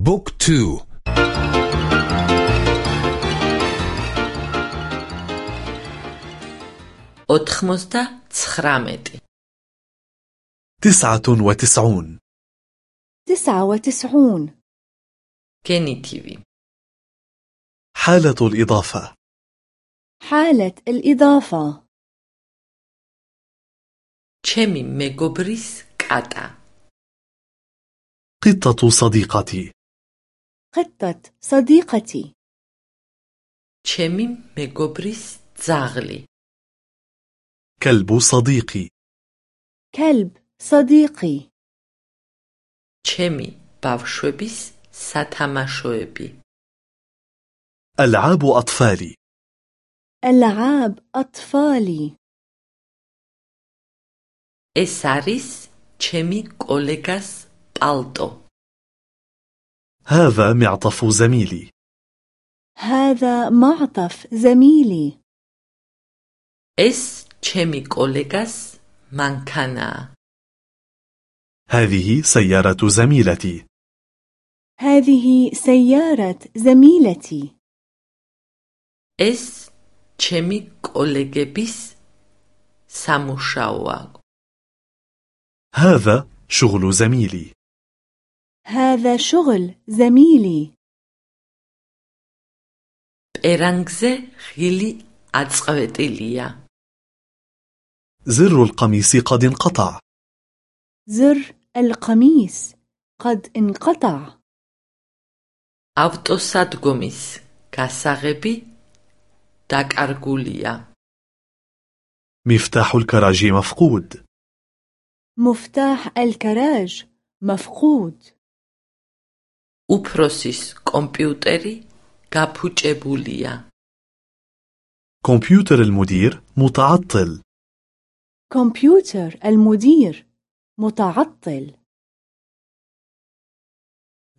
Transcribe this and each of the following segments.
بوك تو أتخمستا تسخرامتي تسعة وتسعون تسعة وتسعون كينيتيفي حالة الإضافة حالة الإضافة ჩემი მეგობრის კატა قطة صديقتي قطة صديقتي ჩემი მეგობრის ძაღლი كلب صديقي كلب صديقي ჩემი ბავშვების სათამაშოები ألعاب أطفالي ألعاب أطفالي ეს არის ჩემი კოლეგას პალტო هذا معطف زميلي هذا معطف زميلي ეს ჩემი კოლეგას მანქანაა هذه سيارة زميلتي هذه سيارة زميلتي ეს ჩემი კოლეგების სამუშაოა هذا شغل زميلي هذا شغل زميلي პერანგზე ღილი აწყვეტილია زر القميص قد انقطع زر القميص قد انقطع ავტოსადგომის გასაღები დაკარგულია مفتاح الكراج مفقود مفتاح الكراج مفقود უფროსის კომპიუტერი გაფუჭებულია كمبيوتر المدير متعطل كمبيوتر المدير متعطل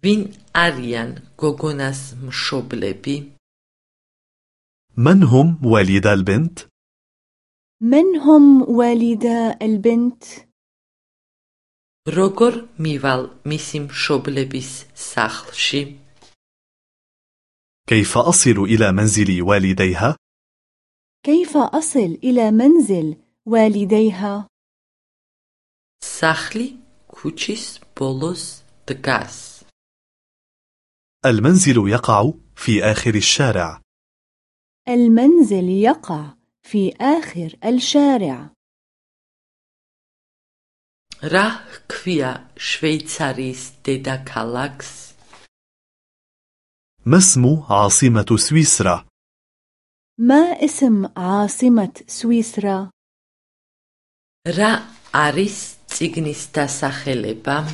ვინ არიან გოგონას მშობლები من هم والدا البنت؟ من هم والدا البنت؟ როგორ მივალ მისი მშობლების სახლში كيف أصل إلى منزل والديها؟ كيف أصل إلى منزل والديها؟ სახლი ქუჩის ბოლოს დგას المنزل يقع في آخر الشارع المنزل يقع في آخر الشارع რა ჰქვია შვეიცარიის დედაქალაქს ما اسم عاصمة سويسرا؟ ما اسم عاصمة سويسرا؟ რა არის ციგნის დასახელება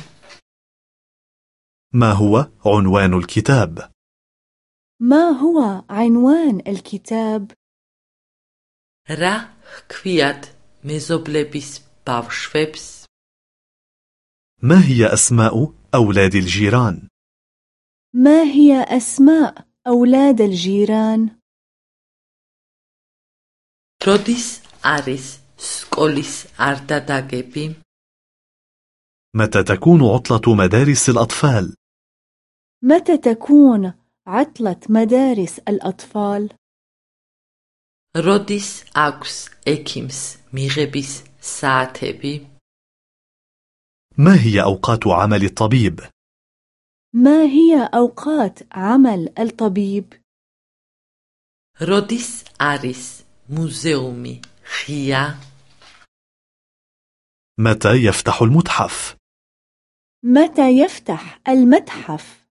ما هو عنوان الكتاب؟ ما هو عنوان الكتاب؟ რა ჰქვიათ მეზობლების ბავშვებს ما هي أسماء أولاد الجيران؟ ما هي أسماء أولاد الجيران؟ როდის არის სკოლის არდადაგები متى تكون عطلة مدارس الأطفال؟ متى تكون عطلة مدارس الأطفال؟ როდის აქვს ექიმს მიღების საათები ما هي أوقات عمل الطبيب؟ ما هي أوقات عمل الطبيب؟ روديس أريس موزيومي خيا متى يفتح المتحف؟ متى يفتح المتحف؟